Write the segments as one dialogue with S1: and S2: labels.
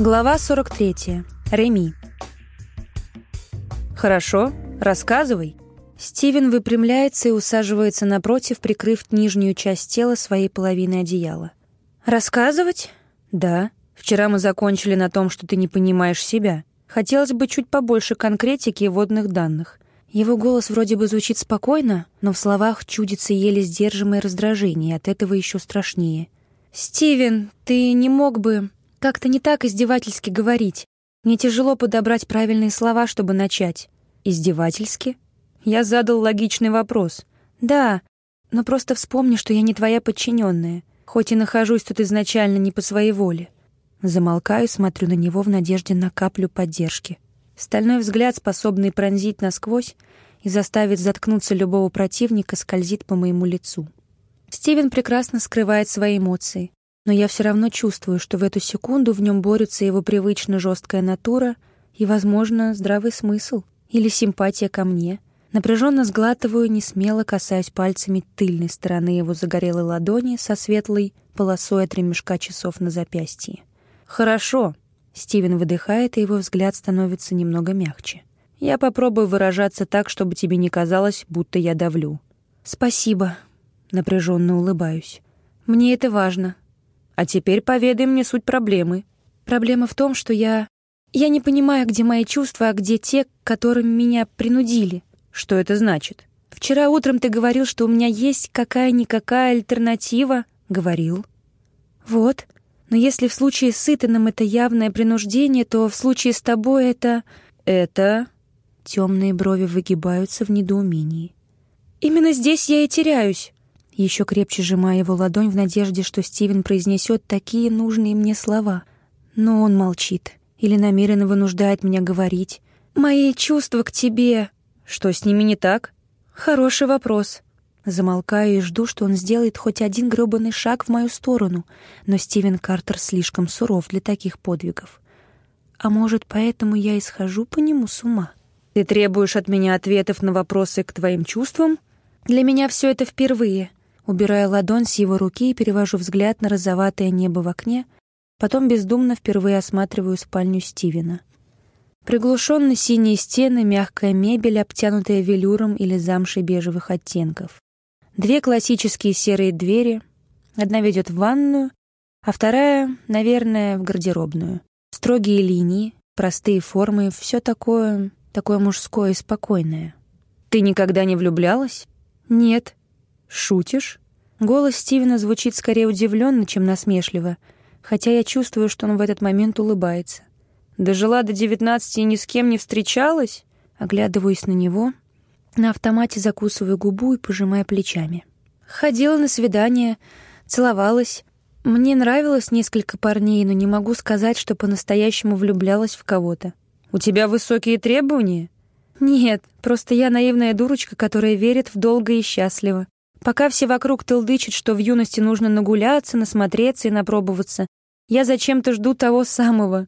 S1: Глава 43. Реми. «Хорошо, рассказывай». Стивен выпрямляется и усаживается напротив, прикрыв нижнюю часть тела своей половиной одеяла. «Рассказывать?» «Да. Вчера мы закончили на том, что ты не понимаешь себя. Хотелось бы чуть побольше конкретики и водных данных». Его голос вроде бы звучит спокойно, но в словах чудится еле сдерживаемое раздражение, от этого еще страшнее. «Стивен, ты не мог бы...» Как-то не так издевательски говорить. Мне тяжело подобрать правильные слова, чтобы начать. Издевательски? Я задал логичный вопрос. Да, но просто вспомни, что я не твоя подчиненная, хоть и нахожусь тут изначально не по своей воле. Замолкаю, смотрю на него в надежде на каплю поддержки. Стальной взгляд, способный пронзить насквозь и заставить заткнуться любого противника, скользит по моему лицу. Стивен прекрасно скрывает свои эмоции но я все равно чувствую, что в эту секунду в нем борются его привычно жесткая натура и, возможно, здравый смысл или симпатия ко мне. Напряженно сглатываю, не смело касаясь пальцами тыльной стороны его загорелой ладони со светлой полосой от ремешка часов на запястье. «Хорошо», — Стивен выдыхает, и его взгляд становится немного мягче. «Я попробую выражаться так, чтобы тебе не казалось, будто я давлю». «Спасибо», — напряженно улыбаюсь. «Мне это важно. А теперь поведай мне суть проблемы. Проблема в том, что я... Я не понимаю, где мои чувства, а где те, которым меня принудили. Что это значит? Вчера утром ты говорил, что у меня есть какая-никакая альтернатива. Говорил. Вот. Но если в случае с Итаном это явное принуждение, то в случае с тобой это... Это... Темные брови выгибаются в недоумении. Именно здесь я и теряюсь еще крепче сжимая его ладонь в надежде, что Стивен произнесет такие нужные мне слова. Но он молчит или намеренно вынуждает меня говорить. «Мои чувства к тебе...» «Что с ними не так?» «Хороший вопрос». Замолкаю и жду, что он сделает хоть один грёбаный шаг в мою сторону, но Стивен Картер слишком суров для таких подвигов. А может, поэтому я и схожу по нему с ума? «Ты требуешь от меня ответов на вопросы к твоим чувствам?» «Для меня все это впервые. Убираю ладонь с его руки и перевожу взгляд на розоватое небо в окне, потом бездумно впервые осматриваю спальню Стивена. Приглушенно синие стены, мягкая мебель, обтянутая велюром или замшей бежевых оттенков. Две классические серые двери. Одна ведет в ванную, а вторая, наверное, в гардеробную. Строгие линии, простые формы, все такое, такое мужское и спокойное. «Ты никогда не влюблялась?» «Нет», «Шутишь?» Голос Стивена звучит скорее удивленно, чем насмешливо, хотя я чувствую, что он в этот момент улыбается. «Дожила до девятнадцати и ни с кем не встречалась?» Оглядываюсь на него, на автомате закусываю губу и пожимая плечами. Ходила на свидание, целовалась. Мне нравилось несколько парней, но не могу сказать, что по-настоящему влюблялась в кого-то. «У тебя высокие требования?» «Нет, просто я наивная дурочка, которая верит в долго и счастливо. Пока все вокруг толдычат, что в юности нужно нагуляться, насмотреться и напробоваться, я зачем-то жду того самого.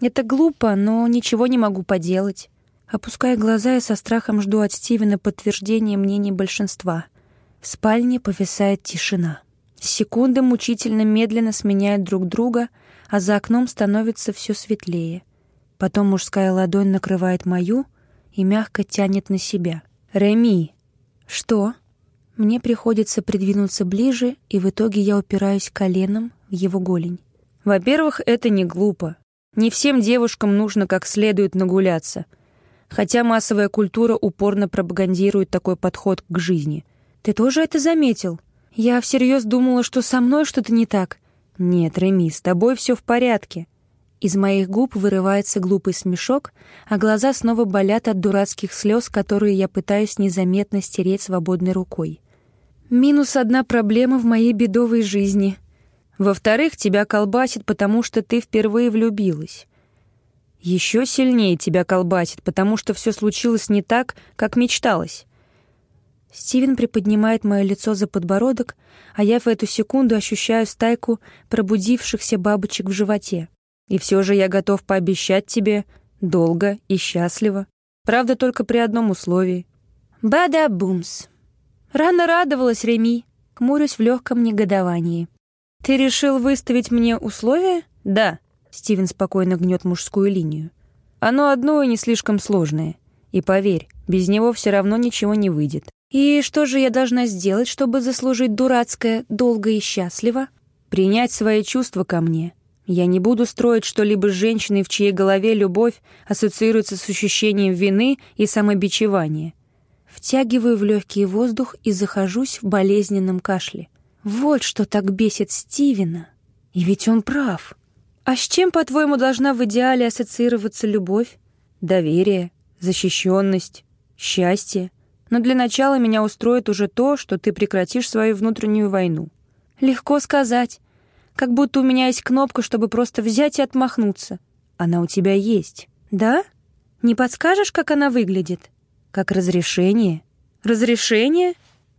S1: Это глупо, но ничего не могу поделать. Опуская глаза, я со страхом жду от Стивена подтверждения мнений большинства. В спальне повисает тишина. Секунды мучительно медленно сменяют друг друга, а за окном становится все светлее. Потом мужская ладонь накрывает мою и мягко тянет на себя. «Реми!» «Что?» Мне приходится придвинуться ближе, и в итоге я упираюсь коленом в его голень. Во-первых, это не глупо. Не всем девушкам нужно как следует нагуляться. Хотя массовая культура упорно пропагандирует такой подход к жизни. Ты тоже это заметил? Я всерьез думала, что со мной что-то не так. Нет, Реми, с тобой все в порядке. Из моих губ вырывается глупый смешок, а глаза снова болят от дурацких слез, которые я пытаюсь незаметно стереть свободной рукой. Минус одна проблема в моей бедовой жизни. Во-вторых, тебя колбасит, потому что ты впервые влюбилась. Еще сильнее тебя колбасит, потому что все случилось не так, как мечталось. Стивен приподнимает мое лицо за подбородок, а я в эту секунду ощущаю стайку пробудившихся бабочек в животе. И все же я готов пообещать тебе долго и счастливо. Правда, только при одном условии. Бада-бумс. Рано радовалась Реми, хмурюсь в легком негодовании. Ты решил выставить мне условия? Да. Стивен спокойно гнет мужскую линию. Оно одно и не слишком сложное. И поверь, без него все равно ничего не выйдет. И что же я должна сделать, чтобы заслужить дурацкое «долго и счастливо»? Принять свои чувства ко мне. Я не буду строить что-либо с женщиной, в чьей голове любовь ассоциируется с ощущением вины и самобичевания. Втягиваю в легкий воздух и захожусь в болезненном кашле. Вот что так бесит Стивена. И ведь он прав. А с чем, по-твоему, должна в идеале ассоциироваться любовь? Доверие, защищенность, счастье. Но для начала меня устроит уже то, что ты прекратишь свою внутреннюю войну. Легко сказать. Как будто у меня есть кнопка, чтобы просто взять и отмахнуться. Она у тебя есть. Да? Не подскажешь, как она выглядит? Как разрешение? Разрешение?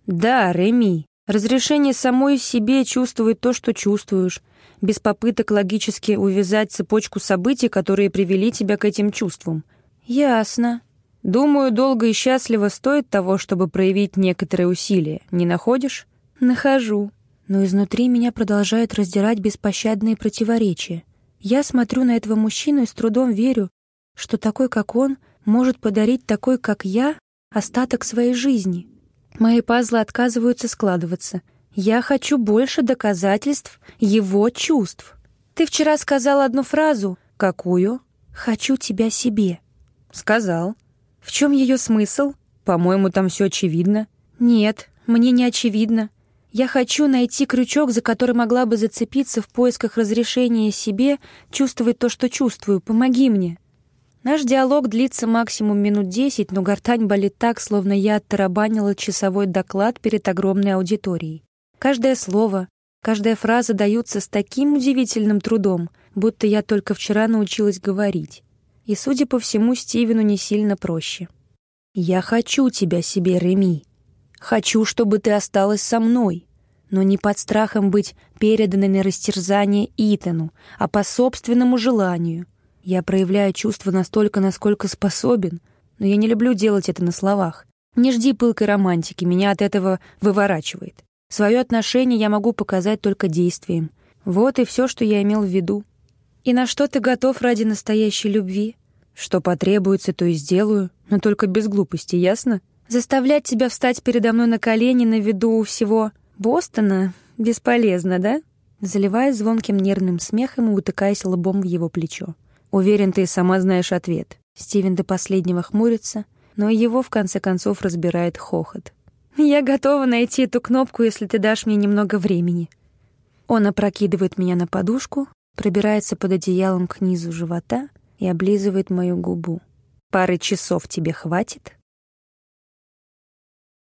S1: Да, Реми. Разрешение самой себе чувствовать то, что чувствуешь, без попыток логически увязать цепочку событий, которые привели тебя к этим чувствам. Ясно. Думаю, долго и счастливо стоит того, чтобы проявить некоторые усилия. Не находишь? Нахожу. Но изнутри меня продолжают раздирать беспощадные противоречия. Я смотрю на этого мужчину и с трудом верю, что такой, как он, может подарить такой, как я, остаток своей жизни. Мои пазлы отказываются складываться — я хочу больше доказательств его чувств. Ты вчера сказал одну фразу. Какую? Хочу тебя себе. Сказал. В чем ее смысл? По-моему, там все очевидно. Нет, мне не очевидно. Я хочу найти крючок, за который могла бы зацепиться в поисках разрешения себе чувствовать то, что чувствую. Помоги мне. Наш диалог длится максимум минут десять, но гортань болит так, словно я оттарабанила часовой доклад перед огромной аудиторией. Каждое слово, каждая фраза даются с таким удивительным трудом, будто я только вчера научилась говорить. И, судя по всему, Стивену не сильно проще. «Я хочу тебя себе, Реми. Хочу, чтобы ты осталась со мной, но не под страхом быть переданной на растерзание Итану, а по собственному желанию. Я проявляю чувства настолько, насколько способен, но я не люблю делать это на словах. Не жди пылкой романтики, меня от этого выворачивает. Свое отношение я могу показать только действием. Вот и все, что я имел в виду. И на что ты готов ради настоящей любви? Что потребуется, то и сделаю, но только без глупости, ясно? Заставлять тебя встать передо мной на колени на виду у всего Бостона бесполезно, да? Заливаясь звонким нервным смехом и утыкаясь лбом в его плечо. Уверен, ты сама знаешь ответ. Стивен до последнего хмурится, но его в конце концов разбирает хохот. Я готова найти эту кнопку, если ты дашь мне немного времени. Он опрокидывает меня на подушку, пробирается под одеялом к низу живота и облизывает мою губу. Пары часов тебе хватит?